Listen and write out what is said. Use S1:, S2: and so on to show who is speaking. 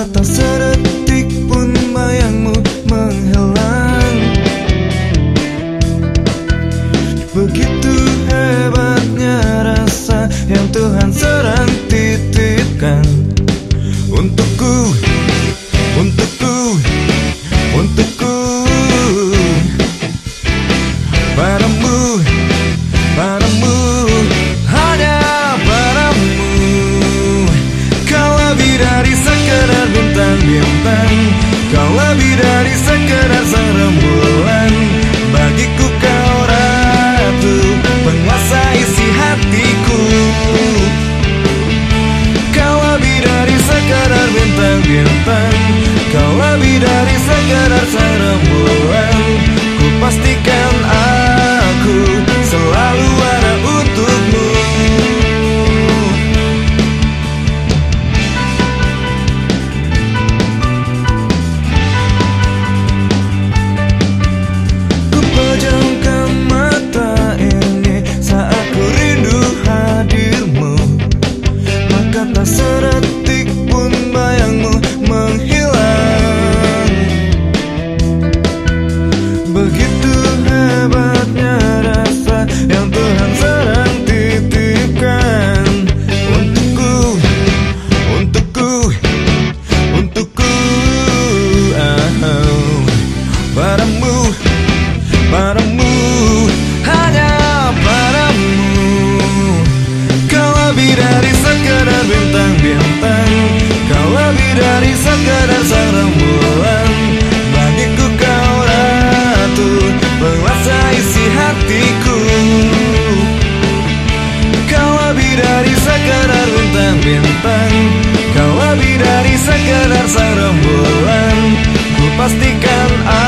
S1: kata sedetik pun bayangmu menghilang. Begitu hebatnya rasa yang Tuhan serang titipkan. Untukku, untukku, untukku. Padamu lebih dari sekedar serembulan Bagiku kau ratu Penguasa isi hatiku. Kau lebih dari sekedar bintang-bintang Kau lebih dari sekedar bintang-bintang. Kau lebih dari sekedar sang rembulan Bagiku kau ratu Penguasa isi hatiku. Kau lebih dari sekedar bintang-bintang. Kau lebih dari sekedar sang Ku pastikan aku